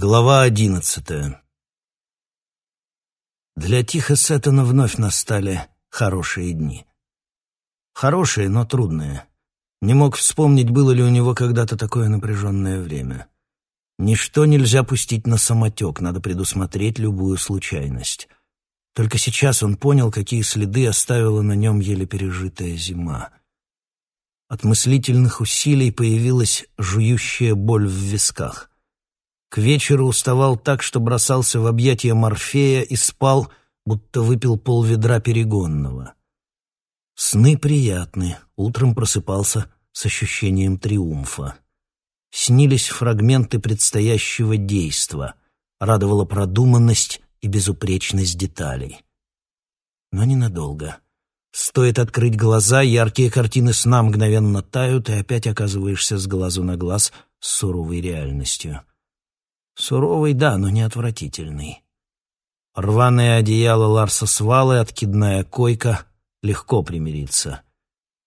Глава одиннадцатая Для Тихо Сеттона вновь настали хорошие дни. Хорошие, но трудные. Не мог вспомнить, было ли у него когда-то такое напряженное время. Ничто нельзя пустить на самотек, надо предусмотреть любую случайность. Только сейчас он понял, какие следы оставила на нем еле пережитая зима. От мыслительных усилий появилась жующая боль в висках. К вечеру уставал так, что бросался в объятия Морфея и спал, будто выпил полведра перегонного. Сны приятны, утром просыпался с ощущением триумфа. Снились фрагменты предстоящего действа, радовала продуманность и безупречность деталей. Но ненадолго. Стоит открыть глаза, яркие картины сна мгновенно тают, и опять оказываешься с глазу на глаз с суровой реальностью. Суровый, да, но не отвратительный. Рваное одеяло Ларса Свалы, откидная койка — легко примириться.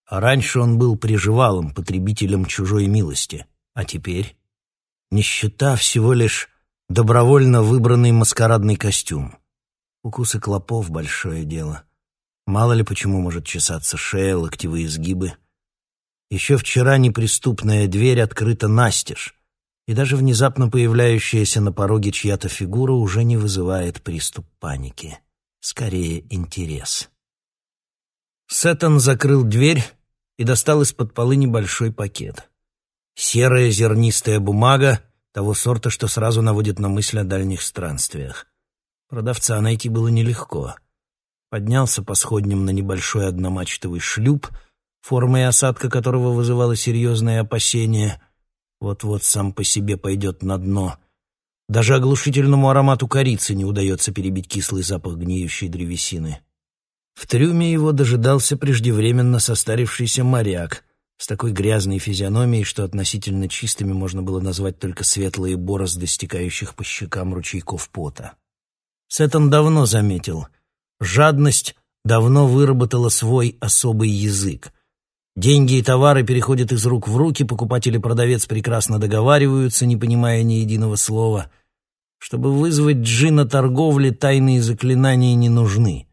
А раньше он был приживалым, потребителем чужой милости. А теперь? Нищета всего лишь добровольно выбранный маскарадный костюм. Укусы клопов — большое дело. Мало ли почему может чесаться шея, локтевые сгибы. Еще вчера неприступная дверь открыта настежь, и даже внезапно появляющаяся на пороге чья-то фигура уже не вызывает приступ паники. Скорее, интерес. Сеттон закрыл дверь и достал из-под полы небольшой пакет. Серая зернистая бумага, того сорта, что сразу наводит на мысль о дальних странствиях. Продавца найти было нелегко. Поднялся по сходням на небольшой одномачтовый шлюп, формой осадка которого вызывало серьезные опасения. Вот-вот сам по себе пойдет на дно. Даже оглушительному аромату корицы не удается перебить кислый запах гниющей древесины. В трюме его дожидался преждевременно состарившийся моряк с такой грязной физиономией, что относительно чистыми можно было назвать только светлые борозды, стекающих по щекам ручейков пота. Сеттон давно заметил. Жадность давно выработала свой особый язык. Деньги и товары переходят из рук в руки, покупатель и продавец прекрасно договариваются, не понимая ни единого слова. Чтобы вызвать джина торговли, тайные заклинания не нужны.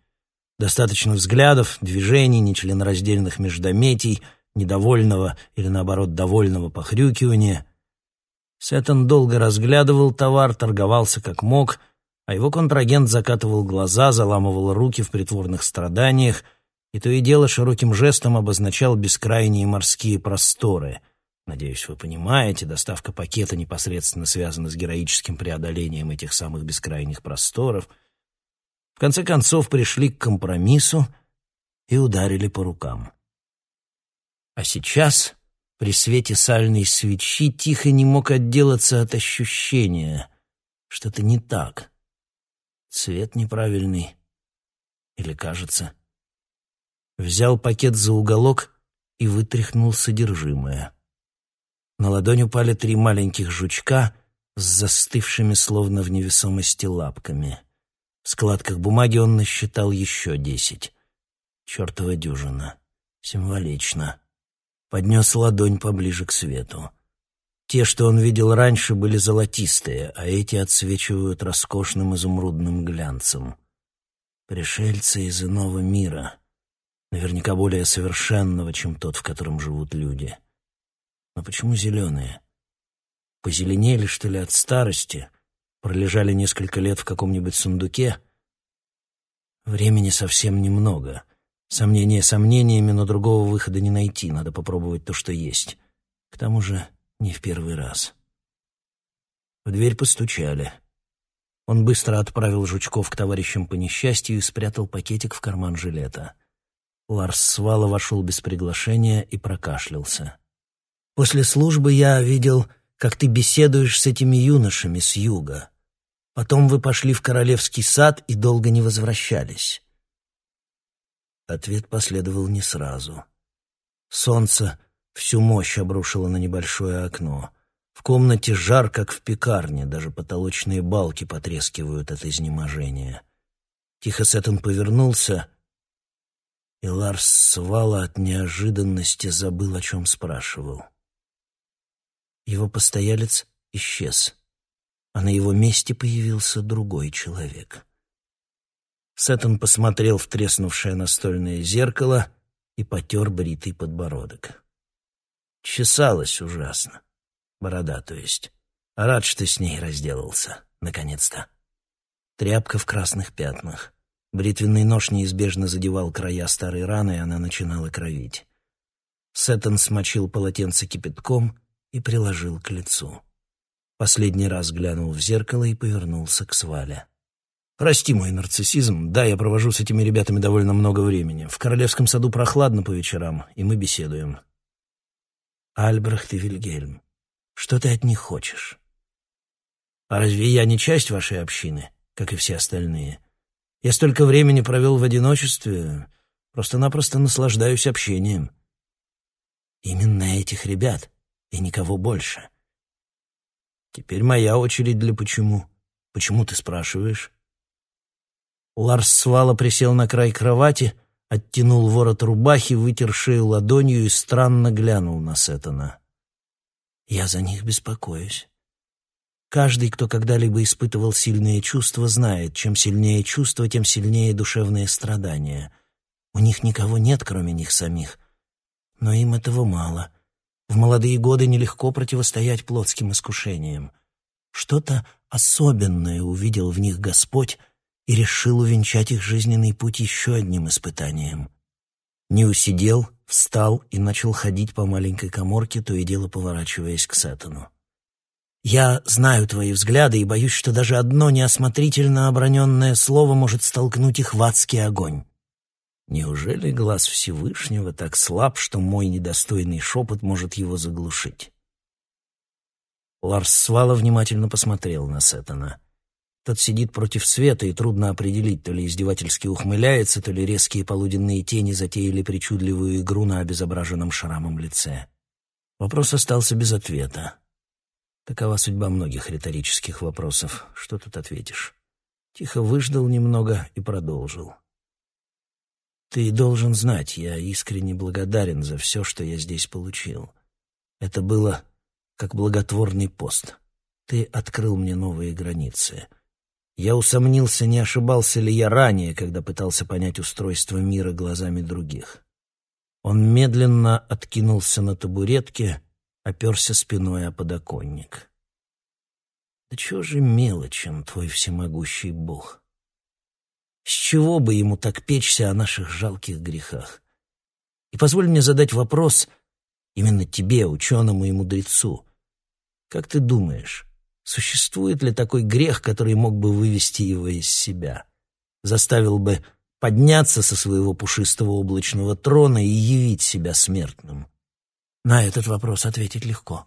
Достаточно взглядов, движений, нечленораздельных междометий, недовольного или, наоборот, довольного похрюкивания. Сеттон долго разглядывал товар, торговался как мог, а его контрагент закатывал глаза, заламывал руки в притворных страданиях и то и дело широким жестом обозначал бескрайние морские просторы. Надеюсь, вы понимаете, доставка пакета непосредственно связана с героическим преодолением этих самых бескрайних просторов — в конце концов пришли к компромиссу и ударили по рукам. А сейчас, при свете сальной свечи, тихо не мог отделаться от ощущения, что-то не так. Цвет неправильный. Или кажется. Взял пакет за уголок и вытряхнул содержимое. На ладонь упали три маленьких жучка с застывшими словно в невесомости лапками — в складках бумаги он насчитал еще десять. Чертова дюжина. Символично. Поднес ладонь поближе к свету. Те, что он видел раньше, были золотистые, а эти отсвечивают роскошным изумрудным глянцем. Пришельцы из иного мира, наверняка более совершенного, чем тот, в котором живут люди. Но почему зеленые? Позеленели, что ли, от старости — пролежали несколько лет в каком-нибудь сундуке. Времени совсем немного. Сомнения сомнениями, но другого выхода не найти, надо попробовать то, что есть. К тому же не в первый раз. В дверь постучали. Он быстро отправил жучков к товарищам по несчастью и спрятал пакетик в карман жилета. Ларс Свала вошел без приглашения и прокашлялся. «После службы я видел как ты беседуешь с этими юношами с юга. Потом вы пошли в королевский сад и долго не возвращались. Ответ последовал не сразу. Солнце всю мощь обрушило на небольшое окно. В комнате жар, как в пекарне, даже потолочные балки потрескивают от изнеможения. Тихо Сеттон повернулся, и Ларс свала от неожиданности забыл, о чем спрашивал. Его постоялец исчез. а на его месте появился другой человек. Сеттон посмотрел в треснувшее настольное зеркало и потер бритый подбородок. Чесалась ужасно. Борода, то есть. Рад, что с ней разделался, наконец-то. Тряпка в красных пятнах. Бритвенный нож неизбежно задевал края старой раны, и она начинала кровить. Сеттон смочил полотенце кипятком и приложил к лицу. Последний раз глянул в зеркало и повернулся к Свале. «Прости мой нарциссизм. Да, я провожу с этими ребятами довольно много времени. В Королевском саду прохладно по вечерам, и мы беседуем». «Альбрехт и Вильгельм, что ты от них хочешь?» «А разве я не часть вашей общины, как и все остальные? Я столько времени провел в одиночестве, просто-напросто наслаждаюсь общением». «Именно этих ребят, и никого больше». Теперь моя очередь для почему. Почему ты спрашиваешь? Ларс Свала присел на край кровати, оттянул ворот рубахи, вытер шею ладонью и странно глянул на Сеттона. Я за них беспокоюсь. Каждый, кто когда-либо испытывал сильные чувства, знает, чем сильнее чувства, тем сильнее душевные страдания. У них никого нет, кроме них самих. Но им этого мало. В молодые годы нелегко противостоять плотским искушениям. Что-то особенное увидел в них Господь и решил увенчать их жизненный путь еще одним испытанием. Не усидел, встал и начал ходить по маленькой коморке, то и дело поворачиваясь к Сатану. «Я знаю твои взгляды и боюсь, что даже одно неосмотрительно оброненное слово может столкнуть их в адский огонь. Неужели глаз Всевышнего так слаб, что мой недостойный шепот может его заглушить? Ларс Свала внимательно посмотрел на Сеттона. Тот сидит против света, и трудно определить, то ли издевательски ухмыляется, то ли резкие полуденные тени затеяли причудливую игру на обезображенном шрамом лице. Вопрос остался без ответа. Такова судьба многих риторических вопросов. Что тут ответишь? Тихо выждал немного и продолжил. Ты должен знать, я искренне благодарен за все, что я здесь получил. Это было как благотворный пост. Ты открыл мне новые границы. Я усомнился, не ошибался ли я ранее, когда пытался понять устройство мира глазами других. Он медленно откинулся на табуретке, оперся спиной о подоконник. Да чего же мелочен твой всемогущий Бог? С чего бы ему так печься о наших жалких грехах? И позволь мне задать вопрос именно тебе, ученому и мудрецу. Как ты думаешь, существует ли такой грех, который мог бы вывести его из себя? Заставил бы подняться со своего пушистого облачного трона и явить себя смертным? На этот вопрос ответить легко.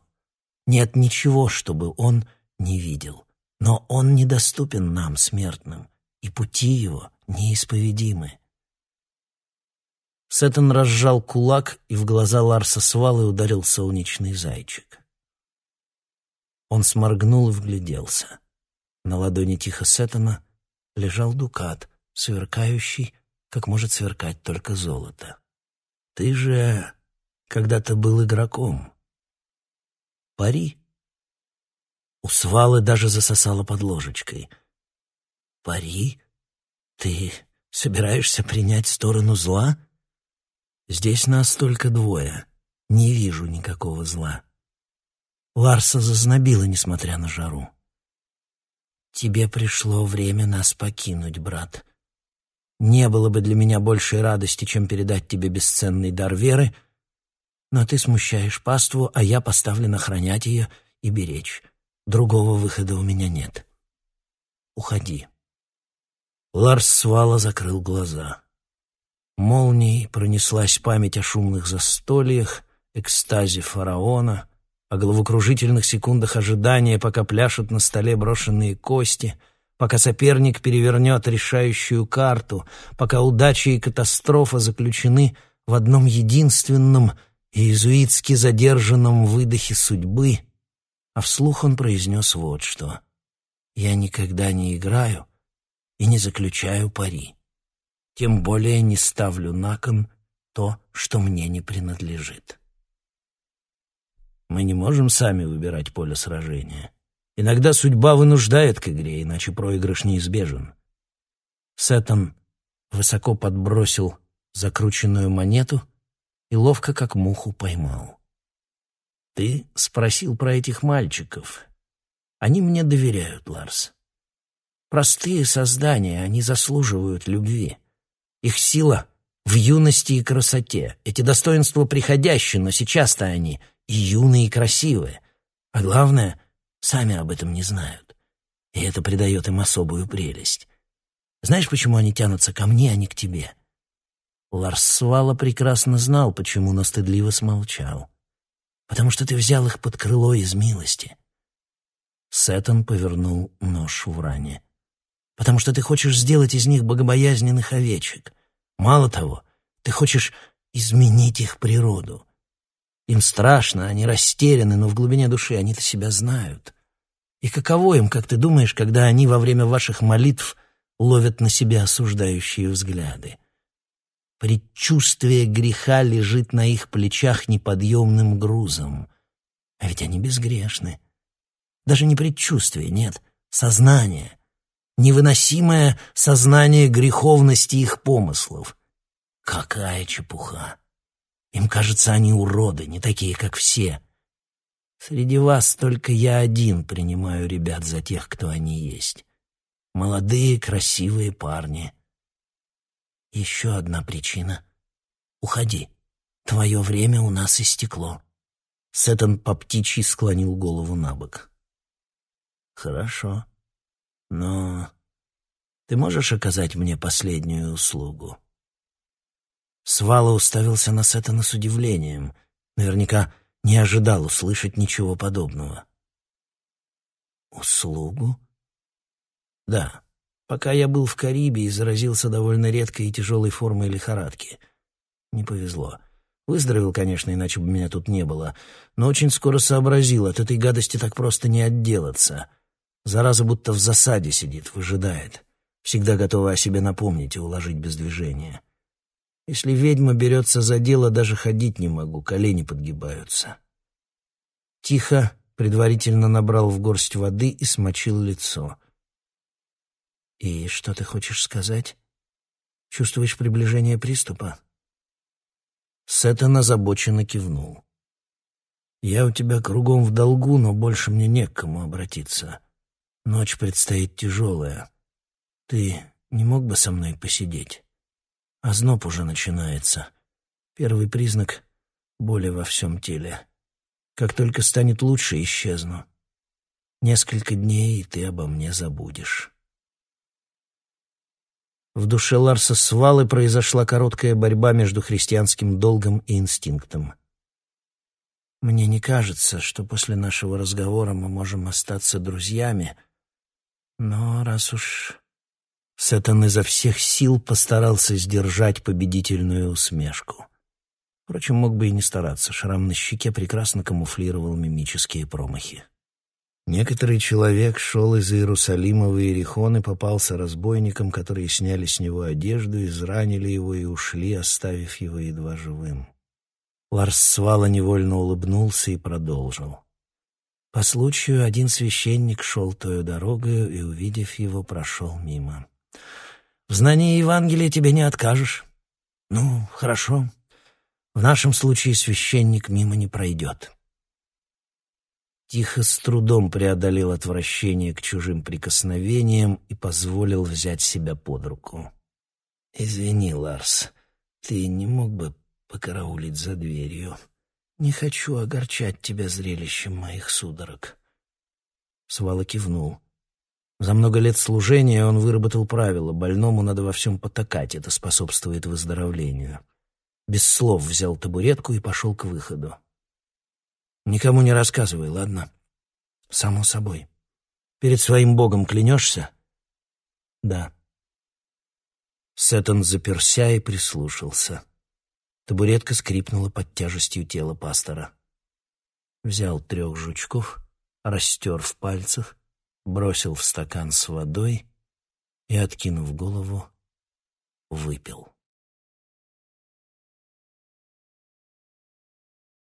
Нет ничего, чтобы он не видел. Но он недоступен нам, смертным и пути его неисповедимы. Сеттон разжал кулак, и в глаза Ларса Свалы ударил солнечный зайчик. Он сморгнул и вгляделся. На ладони тихо Сеттона лежал дукат, сверкающий, как может сверкать только золото. «Ты же когда-то был игроком. Пари?» У Свалы даже засосало под ложечкой — Пари? Ты собираешься принять сторону зла? Здесь нас только двое. Не вижу никакого зла. Ларса зазнобила, несмотря на жару. Тебе пришло время нас покинуть, брат. Не было бы для меня большей радости, чем передать тебе бесценный дар веры, но ты смущаешь паству, а я поставлен охранять ее и беречь. Другого выхода у меня нет. Уходи. Ларс Свала закрыл глаза. Молнией пронеслась память о шумных застольях, экстазе фараона, о головокружительных секундах ожидания, пока пляшут на столе брошенные кости, пока соперник перевернет решающую карту, пока удача и катастрофа заключены в одном единственном иезуитски задержанном выдохе судьбы, а вслух он произнес вот что. «Я никогда не играю, и не заключаю пари. Тем более не ставлю на кон то, что мне не принадлежит. Мы не можем сами выбирать поле сражения. Иногда судьба вынуждает к игре, иначе проигрыш неизбежен. Сеттон высоко подбросил закрученную монету и ловко, как муху, поймал. «Ты спросил про этих мальчиков. Они мне доверяют, Ларс. Простые создания, они заслуживают любви. Их сила в юности и красоте. Эти достоинства приходящие, но сейчас-то они и юные, и красивые. А главное, сами об этом не знают. И это придает им особую прелесть. Знаешь, почему они тянутся ко мне, а не к тебе?» Ларс Свала прекрасно знал, почему, но стыдливо смолчал. «Потому что ты взял их под крыло из милости». Сеттон повернул нож в ране. «Потому что ты хочешь сделать из них богобоязненных овечек. Мало того, ты хочешь изменить их природу. Им страшно, они растеряны, но в глубине души они-то себя знают. И каково им, как ты думаешь, когда они во время ваших молитв ловят на себя осуждающие взгляды?» Предчувствие греха лежит на их плечах неподъемным грузом. А ведь они безгрешны. Даже не предчувствие, нет, сознание. Невыносимое сознание греховности их помыслов. Какая чепуха! Им кажется, они уроды, не такие, как все. Среди вас только я один принимаю ребят за тех, кто они есть. Молодые, красивые парни — еще одна причина. Уходи. Твое время у нас истекло. Сеттон по птичьи склонил голову на бок. Хорошо. Но ты можешь оказать мне последнюю услугу? Свала уставился на Сеттона с удивлением. Наверняка не ожидал услышать ничего подобного. «Услугу?» «Да. Пока я был в Карибе и заразился довольно редкой и тяжелой формой лихорадки. Не повезло. Выздоровел, конечно, иначе бы меня тут не было. Но очень скоро сообразил, от этой гадости так просто не отделаться. Зараза будто в засаде сидит, выжидает. Всегда готова о себе напомнить и уложить без движения. Если ведьма берется за дело, даже ходить не могу, колени подгибаются. Тихо, предварительно набрал в горсть воды и смочил лицо. «И что ты хочешь сказать? Чувствуешь приближение приступа?» Сеттон озабоченно кивнул. «Я у тебя кругом в долгу, но больше мне не к кому обратиться. Ночь предстоит тяжелая. Ты не мог бы со мной посидеть? Озноб уже начинается. Первый признак — боли во всем теле. Как только станет лучше, исчезну. Несколько дней, и ты обо мне забудешь». В душе Ларса Свалы произошла короткая борьба между христианским долгом и инстинктом. «Мне не кажется, что после нашего разговора мы можем остаться друзьями, но раз уж...» Сеттон изо всех сил постарался сдержать победительную усмешку. Впрочем, мог бы и не стараться, шрам на щеке прекрасно камуфлировал мимические промахи. Некоторый человек шел из Иерусалима в Иерихон и попался разбойникам, которые сняли с него одежду, изранили его и ушли, оставив его едва живым. Ларс Свала невольно улыбнулся и продолжил. По случаю один священник шел тою дорогою и, увидев его, прошел мимо. «В знании Евангелия тебе не откажешь». «Ну, хорошо. В нашем случае священник мимо не пройдет». Тихо с трудом преодолел отвращение к чужим прикосновениям и позволил взять себя под руку. «Извини, Ларс, ты не мог бы покараулить за дверью? Не хочу огорчать тебя зрелищем моих судорог». Свала кивнул. За много лет служения он выработал правило: больному надо во всем потакать, это способствует выздоровлению. Без слов взял табуретку и пошел к выходу. Никому не рассказывай, ладно? Само собой. Перед своим богом клянешься? Да. Сеттон заперся и прислушался. Табуретка скрипнула под тяжестью тела пастора. Взял трех жучков, растер в пальцах, бросил в стакан с водой и, откинув голову, выпил.